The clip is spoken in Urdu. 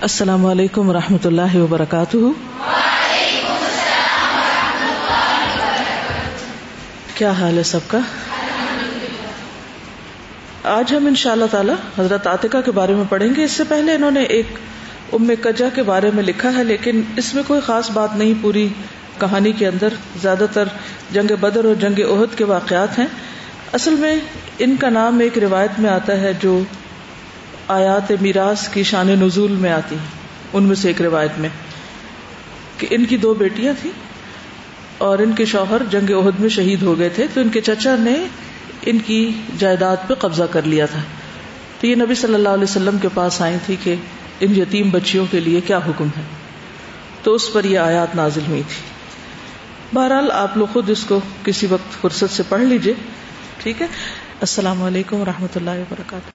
السلام علیکم و رحمۃ اللہ وبرکاتہ۔ کیا حال ہے سب کا؟ آج ہم ان شاء اللہ تعالی حضرت عاطقہ کے بارے میں پڑھیں گے۔ اس سے پہلے انہوں نے ایک ام کجا کے بارے میں لکھا ہے، لیکن اس میں کوئی خاص بات نہیں، پوری کہانی کے اندر زیادہ تر جنگ بدر اور جنگ عہد کے واقعات ہیں۔ اصل میں ان کا نام ایک روایت میں آتا ہے جو آیات میراث کی شان نزول میں آتی ان میں سے ایک روایت میں کہ ان کی دو بیٹیاں تھیں اور ان کے شوہر جنگ عہد میں شہید ہو گئے تھے، تو ان کے چچا نے ان کی جائیداد پہ قبضہ کر لیا تھا۔ تو یہ نبی صلی اللہ علیہ وسلم کے پاس آئی تھی کہ ان یتیم بچیوں کے لیے کیا حکم ہے۔ تو اس پر یہ آیات نازل ہوئی تھی۔ بہرحال آپ لوگ خود اس کو کسی وقت فرصت سے پڑھ لیجیے۔ ٹھیک ہے۔ السلام علیکم و اللہ وبرکاتہ۔